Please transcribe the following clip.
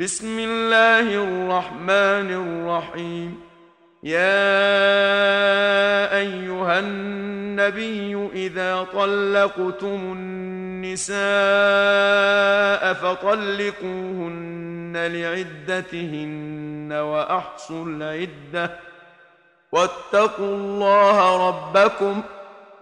بسم الله الرحمن الرحيم يا ايها النبي اذا طلقتم النساء فطلقوهن لعدتهن وأحصوا العدة۔ واتقوا الله ربكم۔